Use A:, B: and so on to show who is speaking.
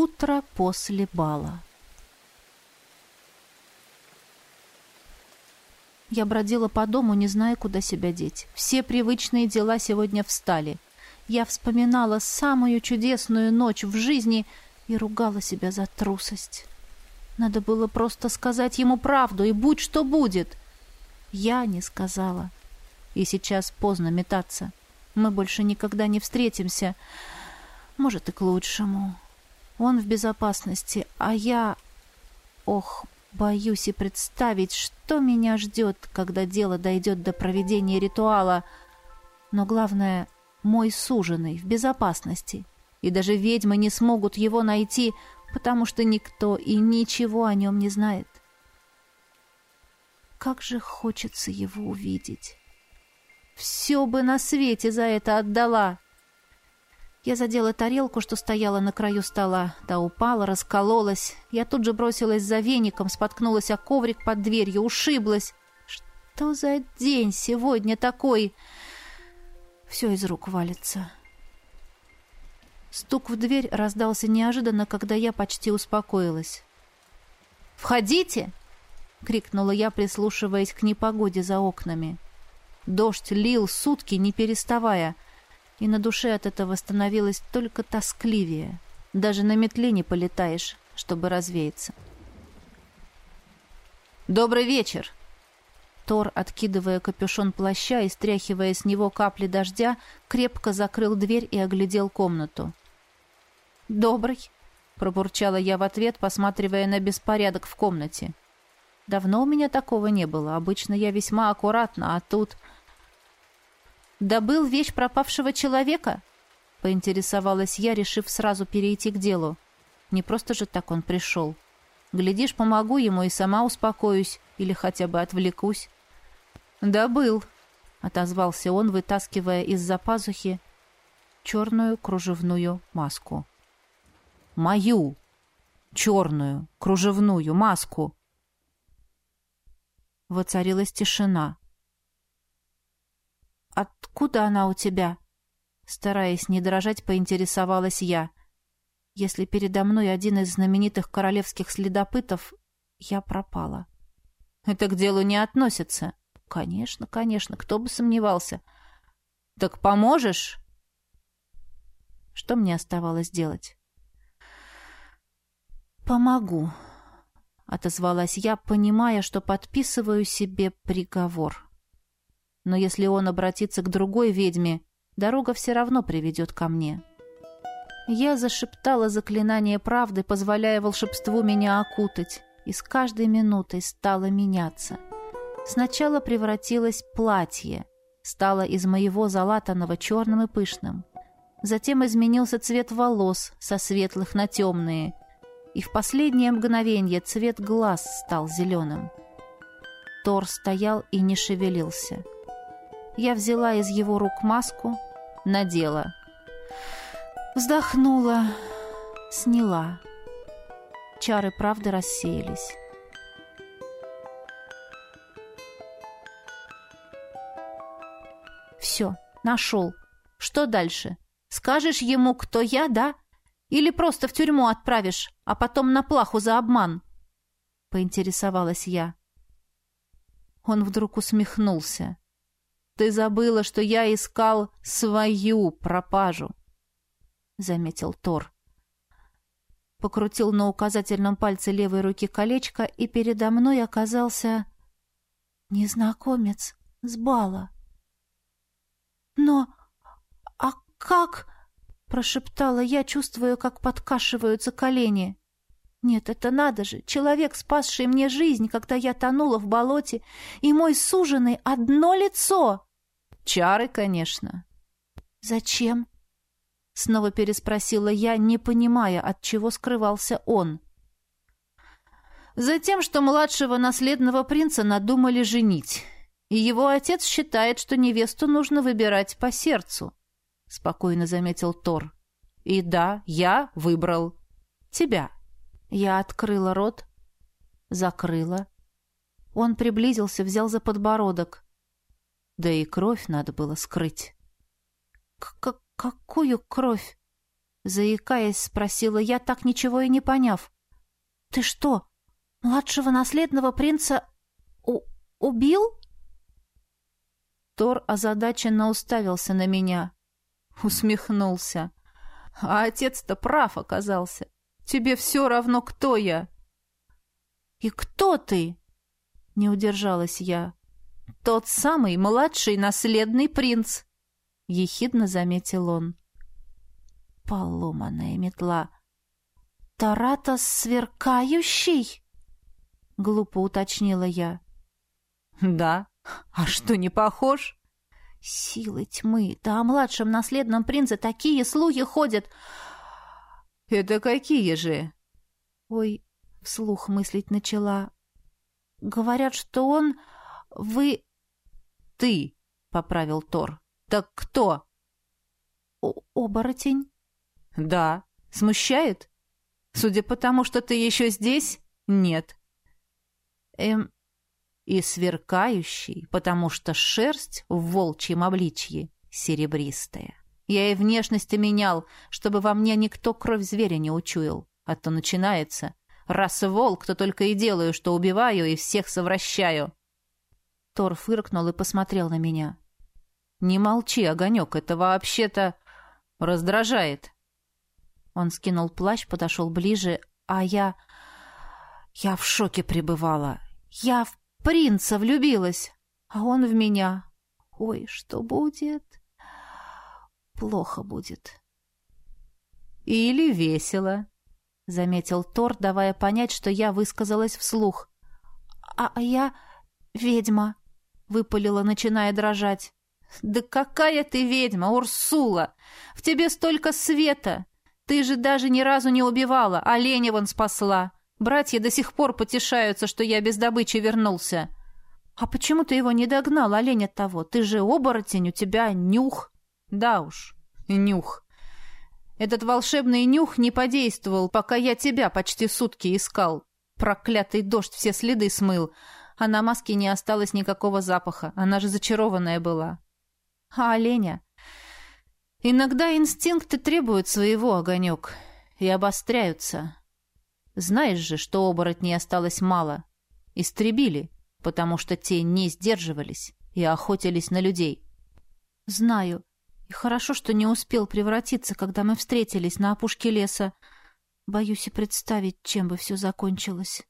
A: Утро после бала. Я бродила по дому, не зная, куда себя деть. Все привычные дела сегодня встали. Я вспоминала самую чудесную ночь в жизни и ругала себя за трусость. Надо было просто сказать ему правду, и будь что будет. Я не сказала. И сейчас поздно метаться. Мы больше никогда не встретимся. Может, и к лучшему. Он в безопасности, а я... Ох, боюсь и представить, что меня ждет, когда дело дойдет до проведения ритуала. Но главное, мой суженый в безопасности. И даже ведьмы не смогут его найти, потому что никто и ничего о нем не знает. Как же хочется его увидеть. Все бы на свете за это отдала. Я задела тарелку, что стояла на краю стола. Та упала, раскололась. Я тут же бросилась за веником, споткнулась о коврик под дверью, ушиблась. Что за день сегодня такой? Все из рук валится. Стук в дверь раздался неожиданно, когда я почти успокоилась. «Входите!» — крикнула я, прислушиваясь к непогоде за окнами. Дождь лил сутки, не переставая — и на душе от этого становилось только тоскливее. Даже на метле не полетаешь, чтобы развеяться. «Добрый вечер!» Тор, откидывая капюшон плаща и стряхивая с него капли дождя, крепко закрыл дверь и оглядел комнату. «Добрый!» — пробурчала я в ответ, посматривая на беспорядок в комнате. «Давно у меня такого не было. Обычно я весьма аккуратна, а тут...» добыл вещь пропавшего человека?» — поинтересовалась я, решив сразу перейти к делу. Не просто же так он пришел. Глядишь, помогу ему и сама успокоюсь или хотя бы отвлекусь. «Добыл», — отозвался он, вытаскивая из-за пазухи черную кружевную маску. «Мою черную кружевную маску!» Воцарилась тишина. «Откуда она у тебя?» Стараясь не дрожать, поинтересовалась я. Если передо мной один из знаменитых королевских следопытов, я пропала. «Это к делу не относится». «Конечно, конечно, кто бы сомневался». «Так поможешь?» Что мне оставалось делать? «Помогу», — отозвалась я, понимая, что подписываю себе приговор но если он обратится к другой ведьме, дорога все равно приведет ко мне. Я зашептала заклинание правды, позволяя волшебству меня окутать, и с каждой минутой стало меняться. Сначала превратилось платье, стало из моего залатанного черным и пышным. Затем изменился цвет волос со светлых на темные, и в последнее мгновение цвет глаз стал зеленым. Тор стоял и не шевелился. — я взяла из его рук маску, надела. Вздохнула, сняла. Чары правды рассеялись. Все, нашел. Что дальше? Скажешь ему, кто я, да? Или просто в тюрьму отправишь, а потом на плаху за обман?» Поинтересовалась я. Он вдруг усмехнулся. Ты забыла, что я искал свою пропажу, заметил Тор. Покрутил на указательном пальце левой руки колечко, и передо мной оказался незнакомец с бала. Но а как? прошептала я, чувствуя, как подкашиваются колени. Нет, это надо же! Человек, спасший мне жизнь, когда я тонула в болоте, и мой суженый одно лицо! Чары, конечно. Зачем? Снова переспросила я, не понимая, от чего скрывался он. Затем, что младшего наследного принца надумали женить, и его отец считает, что невесту нужно выбирать по сердцу, спокойно заметил Тор. И да, я выбрал тебя. Я открыла рот, закрыла. Он приблизился, взял за подбородок. Да и кровь надо было скрыть. К -к «Какую кровь?» Заикаясь, спросила я, так ничего и не поняв. «Ты что, младшего наследного принца у убил?» Тор озадаченно уставился на меня. Усмехнулся. «А отец-то прав оказался. Тебе все равно, кто я». «И кто ты?» — не удержалась я. «Тот самый младший наследный принц», — ехидно заметил он. Поломанная метла. «Таратос сверкающий?» — глупо уточнила я. «Да, а что, не похож?» «Силы тьмы, да о младшем наследном принце такие слухи ходят!» «Это какие же?» «Ой, вслух мыслить начала. Говорят, что он... Вы...» «Ты», — поправил Тор. «Так кто?» О «Оборотень». «Да. Смущает? Судя по тому, что ты еще здесь, нет». «Эм, и сверкающий, потому что шерсть в волчьем обличье серебристая. Я и внешности менял, чтобы во мне никто кровь зверя не учуял, а то начинается. Раз волк, то только и делаю, что убиваю и всех совращаю. Тор фыркнул и посмотрел на меня. «Не молчи, огонек, это вообще-то раздражает». Он скинул плащ, подошел ближе, а я... Я в шоке пребывала. Я в принца влюбилась, а он в меня. Ой, что будет? Плохо будет. Или весело, заметил Тор, давая понять, что я высказалась вслух. А, а я ведьма, выпалила, начиная дрожать. Да какая ты ведьма, Урсула! В тебе столько света! Ты же даже ни разу не убивала, оленя вон спасла. Братья до сих пор потешаются, что я без добычи вернулся. А почему ты его не догнал, олень от того? Ты же оборотень, у тебя нюх. Да уж, нюх. Этот волшебный нюх не подействовал, пока я тебя почти сутки искал. Проклятый дождь все следы смыл, а на маске не осталось никакого запаха. Она же зачарованная была. А оленя? Иногда инстинкты требуют своего, огонек, и обостряются. Знаешь же, что оборотней осталось мало. Истребили, потому что те не сдерживались и охотились на людей. Знаю. И хорошо, что не успел превратиться, когда мы встретились на опушке леса. Боюсь и представить, чем бы все закончилось.